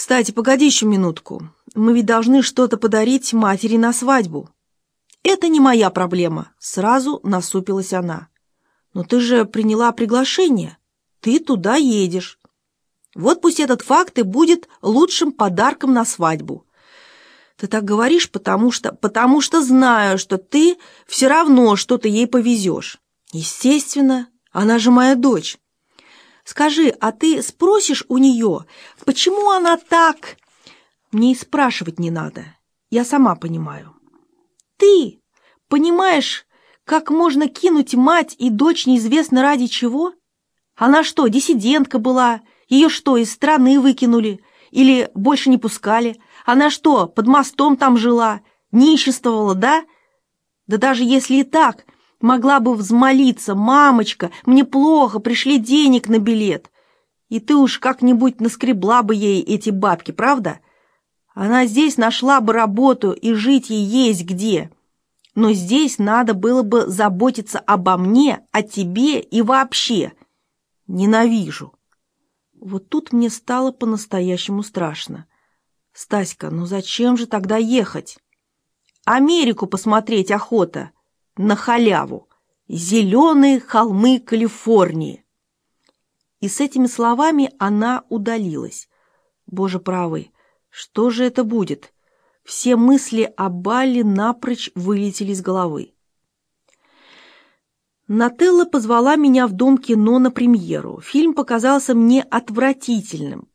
Кстати, погоди еще минутку. Мы ведь должны что-то подарить матери на свадьбу. Это не моя проблема, сразу насупилась она. Но ты же приняла приглашение. Ты туда едешь. Вот пусть этот факт и будет лучшим подарком на свадьбу. Ты так говоришь, потому что... Потому что знаю, что ты все равно что-то ей повезешь. Естественно, она же моя дочь. Скажи, а ты спросишь у нее, почему она так... Мне и спрашивать не надо. Я сама понимаю. Ты понимаешь, как можно кинуть мать и дочь неизвестно ради чего? Она что, диссидентка была? Ее что, из страны выкинули? Или больше не пускали? Она что, под мостом там жила? Ниществовала, да? Да даже если и так, могла бы взмолиться, «Мамочка, мне плохо, пришли денег на билет». И ты уж как-нибудь наскребла бы ей эти бабки, правда? Она здесь нашла бы работу, и жить ей есть где. Но здесь надо было бы заботиться обо мне, о тебе и вообще. Ненавижу. Вот тут мне стало по-настоящему страшно. Стаська, ну зачем же тогда ехать? Америку посмотреть охота. На халяву. Зеленые холмы Калифорнии. И с этими словами она удалилась. Боже правый, что же это будет? Все мысли о Балле напрочь вылетели из головы. Нателла позвала меня в Дом кино на премьеру. Фильм показался мне отвратительным,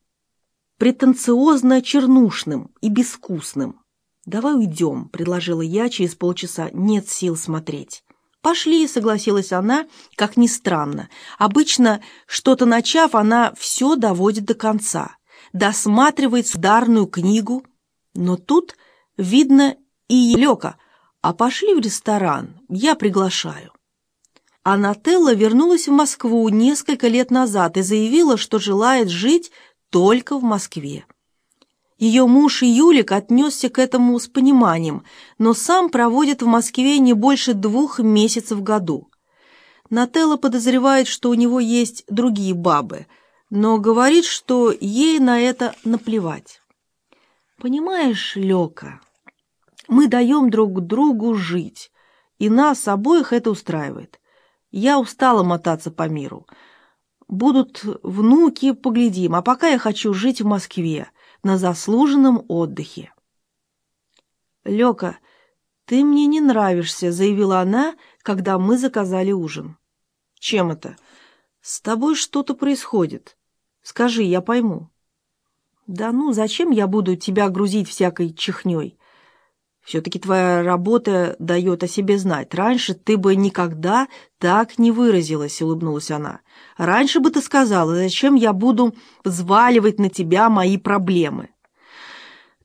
претенциозно-чернушным и безвкусным. «Давай уйдем», — предложила я через полчаса. «Нет сил смотреть». «Пошли», — согласилась она, как ни странно. Обычно, что-то начав, она все доводит до конца досматривает сударную книгу, но тут видно и Лёка, а пошли в ресторан, я приглашаю. А Нателла вернулась в Москву несколько лет назад и заявила, что желает жить только в Москве. Ее муж Юлик отнесся к этому с пониманием, но сам проводит в Москве не больше двух месяцев в году. Нателла подозревает, что у него есть другие бабы – но говорит, что ей на это наплевать. Понимаешь, Лёка, мы даем друг другу жить, и нас обоих это устраивает. Я устала мотаться по миру. Будут внуки, поглядим, а пока я хочу жить в Москве, на заслуженном отдыхе. Лёка, ты мне не нравишься, заявила она, когда мы заказали ужин. Чем это? С тобой что-то происходит. Скажи, я пойму. Да ну, зачем я буду тебя грузить всякой чехней? Все-таки твоя работа дает о себе знать. Раньше ты бы никогда так не выразилась, улыбнулась она. Раньше бы ты сказала, зачем я буду взваливать на тебя мои проблемы.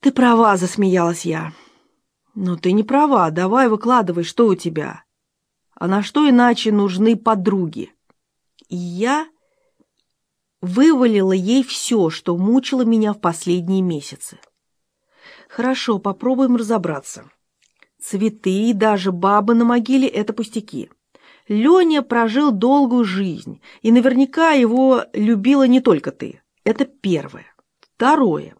Ты права, засмеялась я. Но ты не права, давай выкладывай, что у тебя. А на что иначе нужны подруги? И я вывалила ей все, что мучило меня в последние месяцы. Хорошо, попробуем разобраться. Цветы и даже бабы на могиле — это пустяки. Леня прожил долгую жизнь, и наверняка его любила не только ты. Это первое. Второе.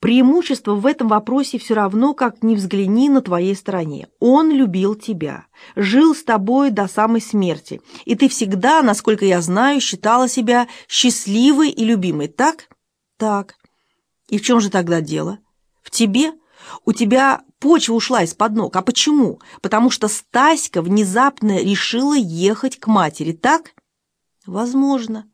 Преимущество в этом вопросе все равно, как ни взгляни на твоей стороне. Он любил тебя, жил с тобой до самой смерти, и ты всегда, насколько я знаю, считала себя счастливой и любимой, так? Так. И в чем же тогда дело? В тебе? У тебя почва ушла из-под ног. А почему? Потому что Стаська внезапно решила ехать к матери, так? Возможно.